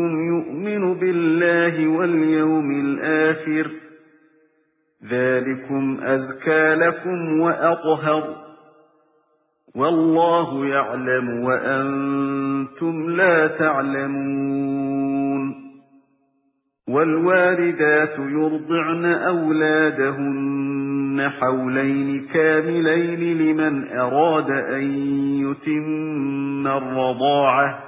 يُؤْمِنُ بِاللَّهِ وَالْيَوْمِ الْآخِرِ ذَلِكُمْ أَزْكَى لَكُمْ وَأَطْهَرُ وَاللَّهُ يَعْلَمُ وَأَنتُمْ لَا تَعْلَمُونَ وَالْوَالِدَاتُ يُرْضِعْنَ أَوْلَادَهُنَّ حَوْلَيْنِ كَامِلَيْنِ لِمَنْ أَرَادَ أَن يُتِمَّ الرَّضَاعَةَ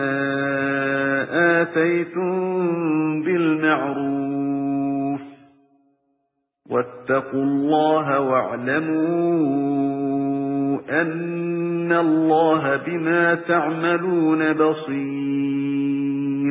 آتَيْتُم بِالْمَعْرُوفِ وَاتَّقُوا اللَّهَ وَاعْلَمُوا أَنَّ اللَّهَ بِمَا تَعْمَلُونَ بَصِيرٌ.